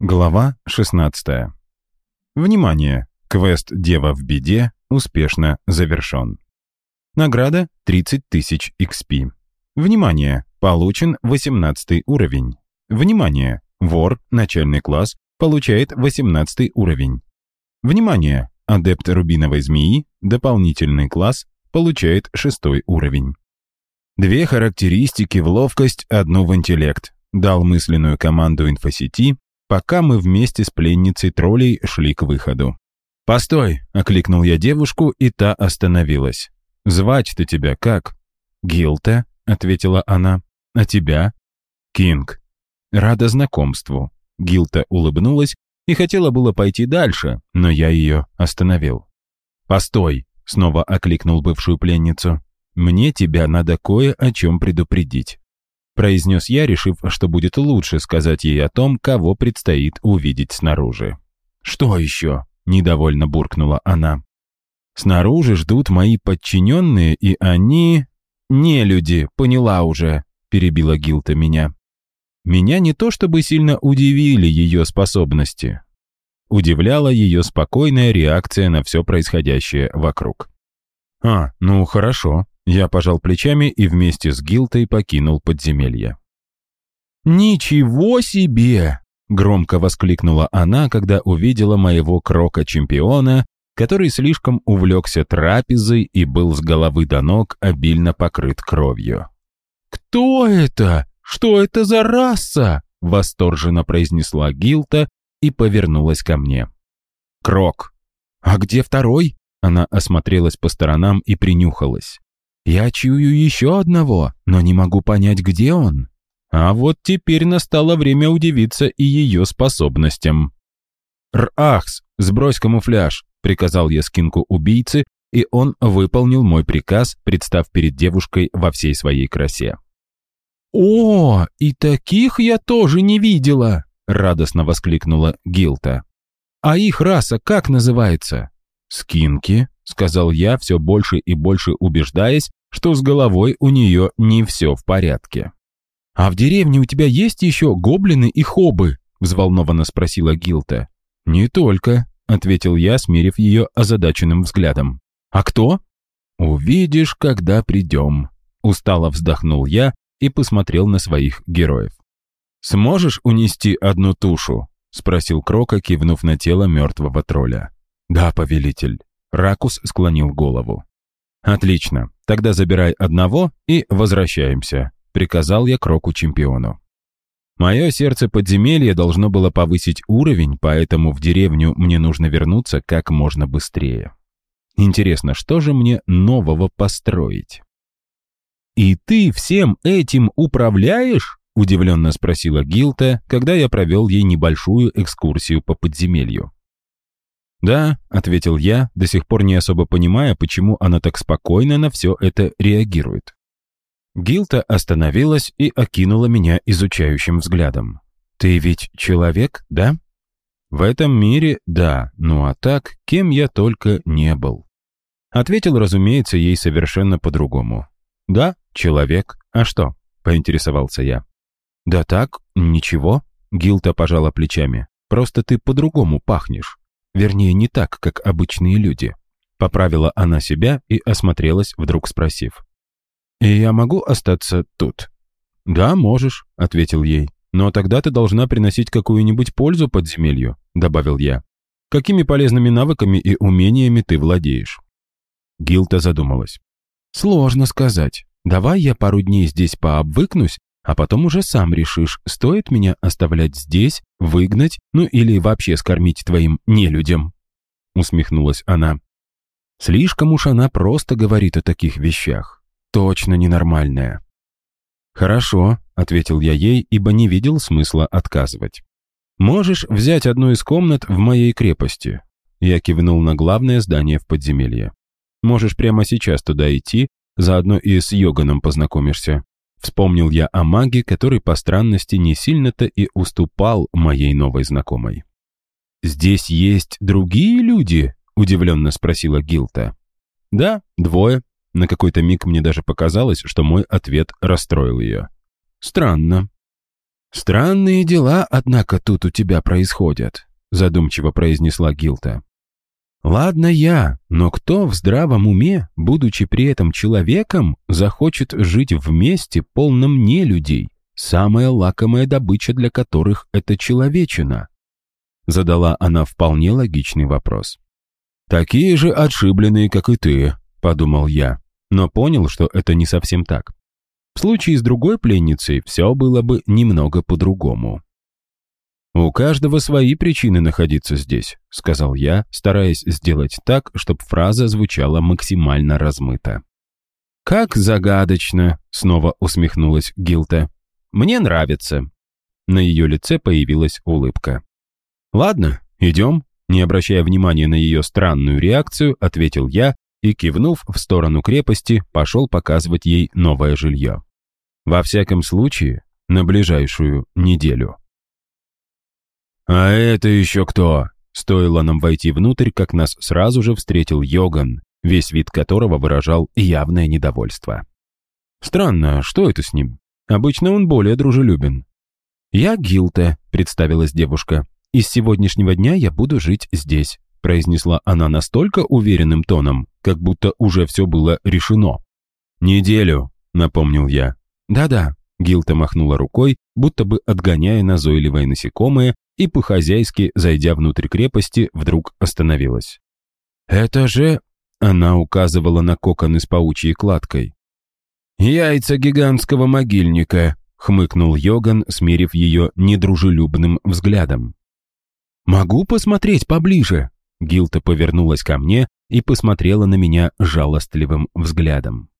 Глава 16. Внимание! Квест «Дева в беде» успешно завершен. Награда 30 тысяч XP. Внимание! Получен 18 уровень. Внимание! Вор, начальный класс, получает 18 уровень. Внимание! Адепт рубиновой змеи, дополнительный класс, получает 6 уровень. Две характеристики в ловкость, одну в интеллект. Дал мысленную команду инфосети пока мы вместе с пленницей троллей шли к выходу. «Постой!» — окликнул я девушку, и та остановилась. «Звать-то тебя как?» «Гилта», — ответила она. «А тебя?» «Кинг». «Рада знакомству». Гилта улыбнулась и хотела было пойти дальше, но я ее остановил. «Постой!» — снова окликнул бывшую пленницу. «Мне тебя надо кое о чем предупредить» произнес я, решив, что будет лучше сказать ей о том, кого предстоит увидеть снаружи. «Что еще?» – недовольно буркнула она. «Снаружи ждут мои подчиненные, и они...» «Не люди, поняла уже», – перебила Гилта меня. Меня не то чтобы сильно удивили ее способности. Удивляла ее спокойная реакция на все происходящее вокруг. «А, ну хорошо», я пожал плечами и вместе с Гилтой покинул подземелье. «Ничего себе!» — громко воскликнула она, когда увидела моего крока-чемпиона, который слишком увлекся трапезой и был с головы до ног обильно покрыт кровью. «Кто это? Что это за раса?» — восторженно произнесла Гилта и повернулась ко мне. «Крок. А где второй?» Она осмотрелась по сторонам и принюхалась. Я чую еще одного, но не могу понять, где он. А вот теперь настало время удивиться и ее способностям. «Рахс, сбрось камуфляж», — приказал я скинку убийцы, и он выполнил мой приказ, представ перед девушкой во всей своей красе. «О, и таких я тоже не видела!» — радостно воскликнула Гилта. «А их раса как называется?» «Скинки», — сказал я, все больше и больше убеждаясь, что с головой у нее не все в порядке. «А в деревне у тебя есть еще гоблины и хобы?» — взволнованно спросила Гилта. «Не только», — ответил я, смирив ее озадаченным взглядом. «А кто?» «Увидишь, когда придем», — устало вздохнул я и посмотрел на своих героев. «Сможешь унести одну тушу?» — спросил Крока, кивнув на тело мертвого тролля. «Да, повелитель». Ракус склонил голову. «Отлично. Тогда забирай одного и возвращаемся», — приказал я Кроку чемпиону. Мое сердце подземелья должно было повысить уровень, поэтому в деревню мне нужно вернуться как можно быстрее. Интересно, что же мне нового построить? «И ты всем этим управляешь?» — удивленно спросила Гилта, когда я провел ей небольшую экскурсию по подземелью. «Да», — ответил я, до сих пор не особо понимая, почему она так спокойно на все это реагирует. Гилта остановилась и окинула меня изучающим взглядом. «Ты ведь человек, да?» «В этом мире, да, ну а так, кем я только не был». Ответил, разумеется, ей совершенно по-другому. «Да, человек. А что?» — поинтересовался я. «Да так, ничего», — Гилта пожала плечами. «Просто ты по-другому пахнешь. Вернее, не так, как обычные люди. Поправила она себя и осмотрелась, вдруг спросив. «И я могу остаться тут?» «Да, можешь», — ответил ей. «Но тогда ты должна приносить какую-нибудь пользу подземелью», — добавил я. «Какими полезными навыками и умениями ты владеешь?» Гилта задумалась. «Сложно сказать. Давай я пару дней здесь пообвыкнусь, а потом уже сам решишь, стоит меня оставлять здесь, выгнать, ну или вообще скормить твоим нелюдям». Усмехнулась она. Слишком уж она просто говорит о таких вещах. Точно ненормальная. «Хорошо», — ответил я ей, ибо не видел смысла отказывать. «Можешь взять одну из комнат в моей крепости». Я кивнул на главное здание в подземелье. «Можешь прямо сейчас туда идти, заодно и с Йоганом познакомишься. Вспомнил я о маге, который по странности не сильно-то и уступал моей новой знакомой. «Здесь есть другие люди?» — удивленно спросила Гилта. «Да, двое». На какой-то миг мне даже показалось, что мой ответ расстроил ее. «Странно». «Странные дела, однако, тут у тебя происходят», задумчиво произнесла Гилта. «Ладно я, но кто в здравом уме, будучи при этом человеком, захочет жить вместе полном нелюдей, самая лакомая добыча для которых — это человечина?» Задала она вполне логичный вопрос. «Такие же отшибленные, как и ты», — подумал я, но понял, что это не совсем так. В случае с другой пленницей все было бы немного по-другому. «У каждого свои причины находиться здесь», — сказал я, стараясь сделать так, чтобы фраза звучала максимально размыто. «Как загадочно!» — снова усмехнулась Гилта. «Мне нравится». На ее лице появилась улыбка. «Ладно, идем», — не обращая внимания на ее странную реакцию, ответил я и, кивнув в сторону крепости, пошел показывать ей новое жилье. Во всяком случае, на ближайшую неделю. «А это еще кто?» Стоило нам войти внутрь, как нас сразу же встретил Йоган, весь вид которого выражал явное недовольство. «Странно, что это с ним? Обычно он более дружелюбен». «Я Гилта», — представилась девушка. «И с сегодняшнего дня я буду жить здесь», — произнесла она настолько уверенным тоном, как будто уже все было решено. «Неделю», — напомнил я. «Да-да», — Гилта махнула рукой, будто бы отгоняя назойливое насекомое, и по-хозяйски, зайдя внутрь крепости, вдруг остановилась. «Это же...» — она указывала на коконы с паучьей кладкой. «Яйца гигантского могильника», — хмыкнул Йоган, смирив ее недружелюбным взглядом. «Могу посмотреть поближе?» Гилта повернулась ко мне и посмотрела на меня жалостливым взглядом.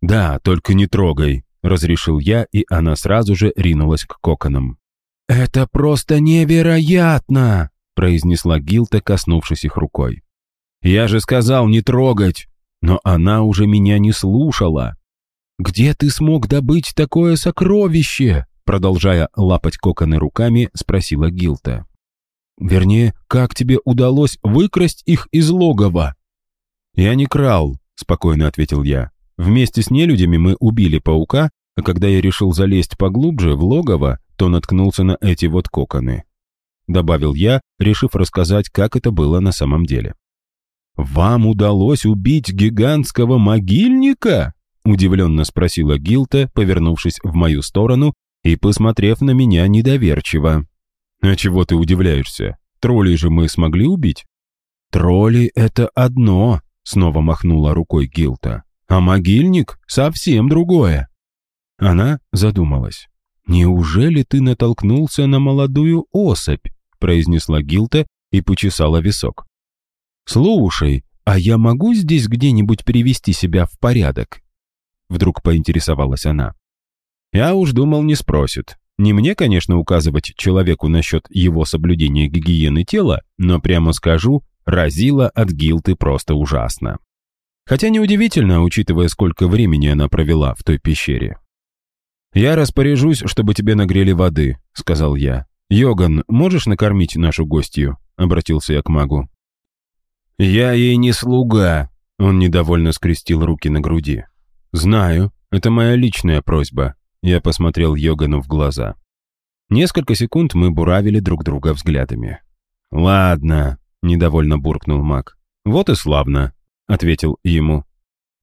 «Да, только не трогай», — разрешил я, и она сразу же ринулась к коконам. «Это просто невероятно!» — произнесла Гилта, коснувшись их рукой. «Я же сказал не трогать!» Но она уже меня не слушала. «Где ты смог добыть такое сокровище?» Продолжая лапать коконы руками, спросила Гилта. «Вернее, как тебе удалось выкрасть их из логова?» «Я не крал», — спокойно ответил я. «Вместе с нелюдями мы убили паука, а когда я решил залезть поглубже в логово, то наткнулся на эти вот коконы. Добавил я, решив рассказать, как это было на самом деле. «Вам удалось убить гигантского могильника?» Удивленно спросила Гилта, повернувшись в мою сторону и посмотрев на меня недоверчиво. «А чего ты удивляешься? Троллей же мы смогли убить?» «Тролли — это одно», — снова махнула рукой Гилта. «А могильник — совсем другое». Она задумалась. «Неужели ты натолкнулся на молодую особь?» произнесла Гилта и почесала висок. «Слушай, а я могу здесь где-нибудь привести себя в порядок?» Вдруг поинтересовалась она. Я уж думал, не спросит. Не мне, конечно, указывать человеку насчет его соблюдения гигиены тела, но прямо скажу, разила от Гилты просто ужасно. Хотя неудивительно, учитывая, сколько времени она провела в той пещере. «Я распоряжусь, чтобы тебе нагрели воды», — сказал я. «Йоган, можешь накормить нашу гостью?» — обратился я к магу. «Я ей не слуга», — он недовольно скрестил руки на груди. «Знаю, это моя личная просьба», — я посмотрел Йогану в глаза. Несколько секунд мы буравили друг друга взглядами. «Ладно», — недовольно буркнул маг. «Вот и славно», — ответил ему.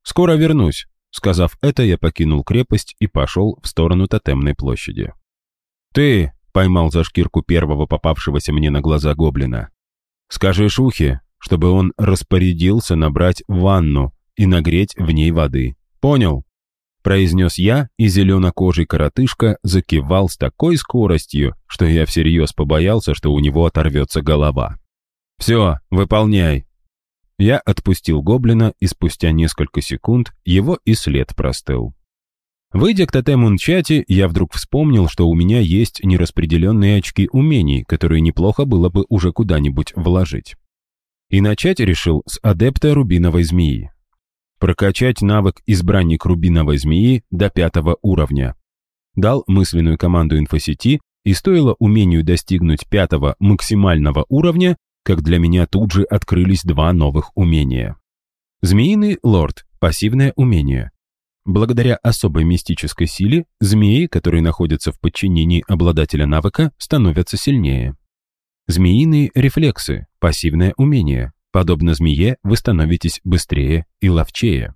«Скоро вернусь. Сказав это, я покинул крепость и пошел в сторону тотемной площади. «Ты!» — поймал за шкирку первого попавшегося мне на глаза гоблина. «Скажи Шухе, чтобы он распорядился набрать ванну и нагреть в ней воды. Понял?» произнес я, и зеленокожий коротышка закивал с такой скоростью, что я всерьез побоялся, что у него оторвется голова. «Все, выполняй», я отпустил гоблина, и спустя несколько секунд его и след простыл. Выйдя к тотему-чате, я вдруг вспомнил, что у меня есть нераспределенные очки умений, которые неплохо было бы уже куда-нибудь вложить. И начать решил с адепта рубиновой змеи. Прокачать навык избранник рубиновой змеи до пятого уровня. Дал мысленную команду инфосети, и стоило умению достигнуть пятого максимального уровня, как для меня тут же открылись два новых умения. Змеиный лорд – пассивное умение. Благодаря особой мистической силе, змеи, которые находятся в подчинении обладателя навыка, становятся сильнее. Змеиные рефлексы – пассивное умение. Подобно змее, вы становитесь быстрее и ловчее.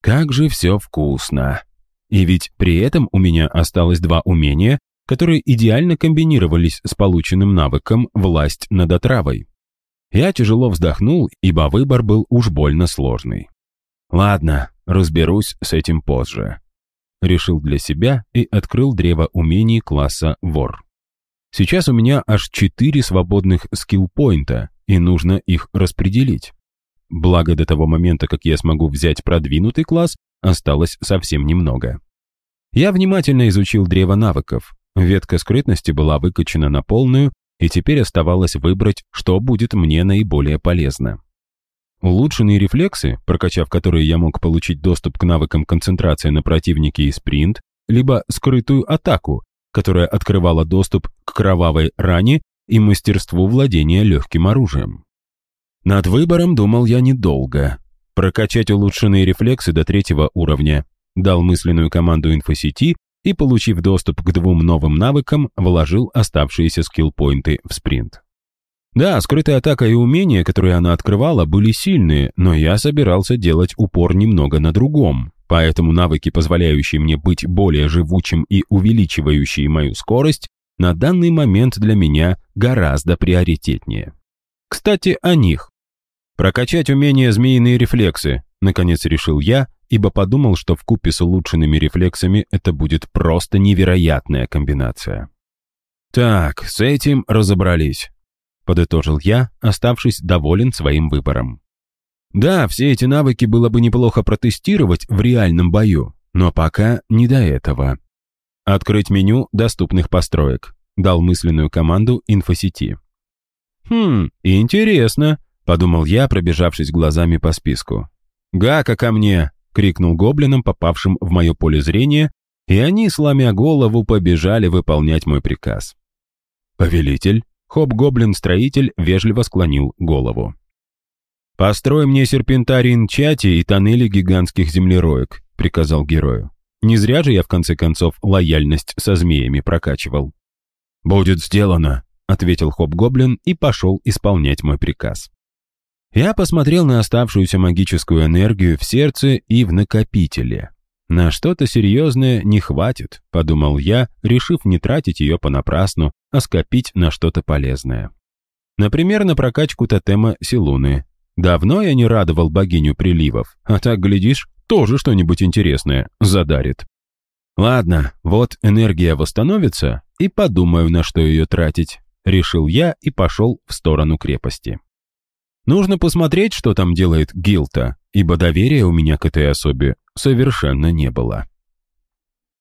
Как же все вкусно! И ведь при этом у меня осталось два умения, которые идеально комбинировались с полученным навыком «Власть над отравой». Я тяжело вздохнул, ибо выбор был уж больно сложный. Ладно, разберусь с этим позже. Решил для себя и открыл древо умений класса вор. Сейчас у меня аж четыре свободных скилл-поинта, и нужно их распределить. Благо до того момента, как я смогу взять продвинутый класс, осталось совсем немного. Я внимательно изучил древо навыков. Ветка скрытности была выкачана на полную, и теперь оставалось выбрать, что будет мне наиболее полезно. Улучшенные рефлексы, прокачав которые я мог получить доступ к навыкам концентрация на противнике и спринт, либо скрытую атаку, которая открывала доступ к кровавой ране и мастерству владения легким оружием. Над выбором думал я недолго. Прокачать улучшенные рефлексы до третьего уровня. Дал мысленную команду инфосети и, получив доступ к двум новым навыкам, вложил оставшиеся скиллпоинты в спринт. Да, скрытая атака и умения, которые она открывала, были сильные, но я собирался делать упор немного на другом, поэтому навыки, позволяющие мне быть более живучим и увеличивающие мою скорость, на данный момент для меня гораздо приоритетнее. Кстати, о них. Прокачать умение «Змеиные рефлексы», наконец решил я, ибо подумал, что в купе с улучшенными рефлексами это будет просто невероятная комбинация. Так, с этим разобрались подытожил я, оставшись доволен своим выбором. Да, все эти навыки было бы неплохо протестировать в реальном бою, но пока не до этого. Открыть меню доступных построек. Дал мысленную команду инфосети. «Хм, интересно», — подумал я, пробежавшись глазами по списку. «Гака ко мне!» — крикнул гоблинам, попавшим в мое поле зрения, и они, сломя голову, побежали выполнять мой приказ. «Повелитель?» Хоп-гоблин-строитель вежливо склонил голову. «Построй мне серпентарий Нчати и тоннели гигантских землероек», — приказал герою. «Не зря же я, в конце концов, лояльность со змеями прокачивал». «Будет сделано», — ответил Хоп-гоблин и пошел исполнять мой приказ. Я посмотрел на оставшуюся магическую энергию в сердце и в накопителе. «На что-то серьезное не хватит», — подумал я, решив не тратить ее понапрасну, а скопить на что-то полезное. Например, на прокачку тотема Силуны. Давно я не радовал богиню приливов, а так, глядишь, тоже что-нибудь интересное задарит. Ладно, вот энергия восстановится, и подумаю, на что ее тратить, решил я и пошел в сторону крепости. Нужно посмотреть, что там делает Гилта, ибо доверия у меня к этой особе совершенно не было.